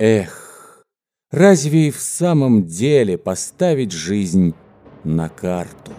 Эх, разве и в самом деле поставить жизнь на карту?